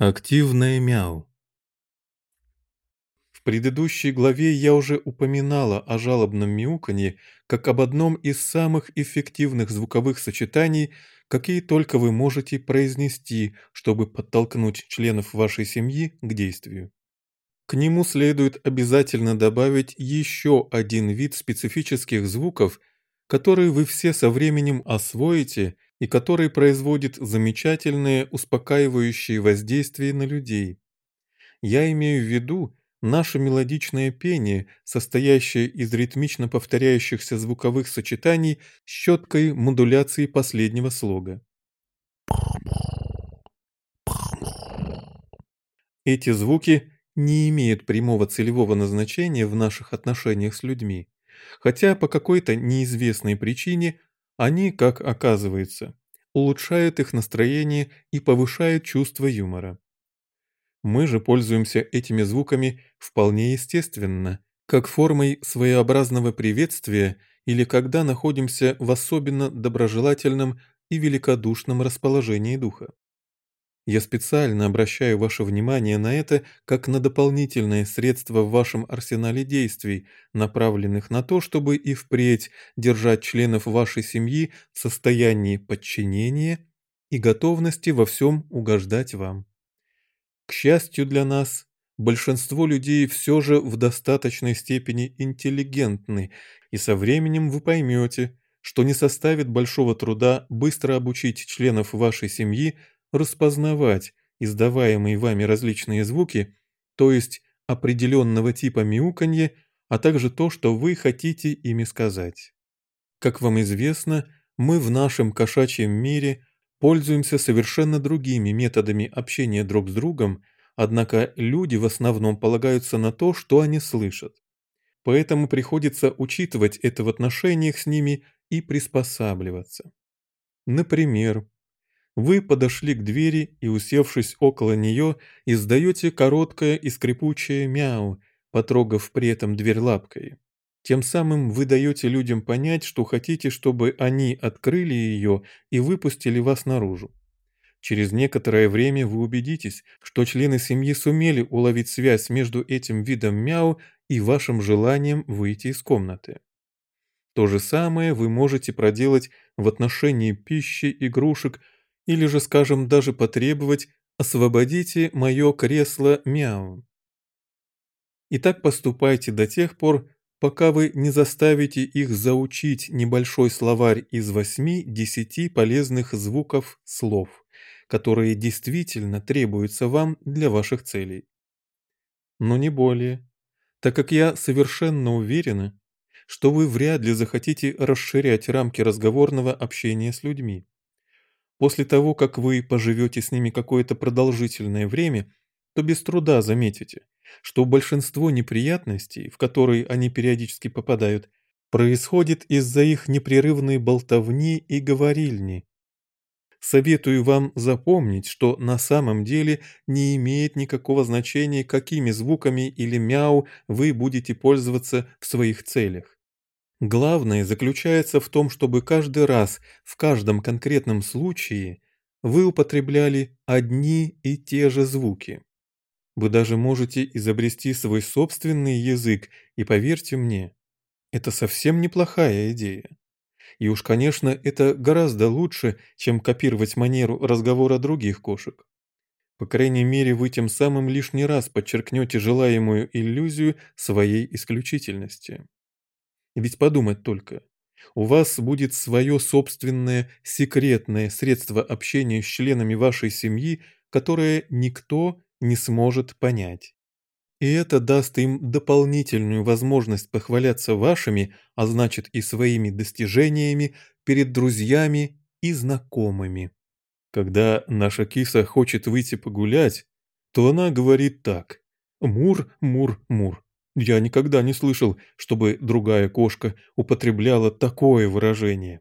Активное мяу. В предыдущей главе я уже упоминала о жалобном мяуканье как об одном из самых эффективных звуковых сочетаний, какие только вы можете произнести, чтобы подтолкнуть членов вашей семьи к действию. К нему следует обязательно добавить еще один вид специфических звуков, которые вы все со временем освоите и который производит замечательные успокаивающие воздействия на людей. Я имею в виду наше мелодичное пение, состоящее из ритмично повторяющихся звуковых сочетаний с четкой модуляцией последнего слога. Эти звуки не имеют прямого целевого назначения в наших отношениях с людьми, хотя по какой-то неизвестной причине они, как оказывается, улучшают их настроение и повышают чувство юмора. Мы же пользуемся этими звуками вполне естественно, как формой своеобразного приветствия или когда находимся в особенно доброжелательном и великодушном расположении духа. Я специально обращаю ваше внимание на это как на дополнительное средство в вашем арсенале действий, направленных на то, чтобы и впредь держать членов вашей семьи в состоянии подчинения и готовности во всем угождать вам. К счастью для нас, большинство людей все же в достаточной степени интеллигентны, и со временем вы поймете, что не составит большого труда быстро обучить членов вашей семьи распознавать издаваемые вами различные звуки, то есть определенного типа мяуканье, а также то, что вы хотите ими сказать. Как вам известно, мы в нашем кошачьем мире пользуемся совершенно другими методами общения друг с другом, однако люди в основном полагаются на то, что они слышат. Поэтому приходится учитывать это в отношениях с ними и приспосабливаться. Например, вы подошли к двери и, усевшись около нее, издаете короткое и скрипучее мяу, потрогав при этом дверь лапкой. Тем самым вы даете людям понять, что хотите, чтобы они открыли ее и выпустили вас наружу. Через некоторое время вы убедитесь, что члены семьи сумели уловить связь между этим видом мяу и вашим желанием выйти из комнаты. То же самое вы можете проделать в отношении пищи, игрушек или же, скажем, даже потребовать «освободите мое кресло мяу». И так поступайте до тех пор, пока вы не заставите их заучить небольшой словарь из 8-10 полезных звуков слов, которые действительно требуются вам для ваших целей. Но не более, так как я совершенно уверена, что вы вряд ли захотите расширять рамки разговорного общения с людьми. После того, как вы поживете с ними какое-то продолжительное время, то без труда заметите, что большинство неприятностей, в которые они периодически попадают, происходит из-за их непрерывной болтовни и говорильни. Советую вам запомнить, что на самом деле не имеет никакого значения, какими звуками или мяу вы будете пользоваться в своих целях. Главное заключается в том, чтобы каждый раз, в каждом конкретном случае, вы употребляли одни и те же звуки. Вы даже можете изобрести свой собственный язык, и поверьте мне, это совсем неплохая идея. И уж, конечно, это гораздо лучше, чем копировать манеру разговора других кошек. По крайней мере, вы тем самым лишний раз подчеркнете желаемую иллюзию своей исключительности. Ведь подумать только. У вас будет свое собственное секретное средство общения с членами вашей семьи, которое никто не сможет понять. И это даст им дополнительную возможность похваляться вашими, а значит и своими достижениями перед друзьями и знакомыми. Когда наша киса хочет выйти погулять, то она говорит так «Мур, мур, мур». Я никогда не слышал, чтобы другая кошка употребляла такое выражение.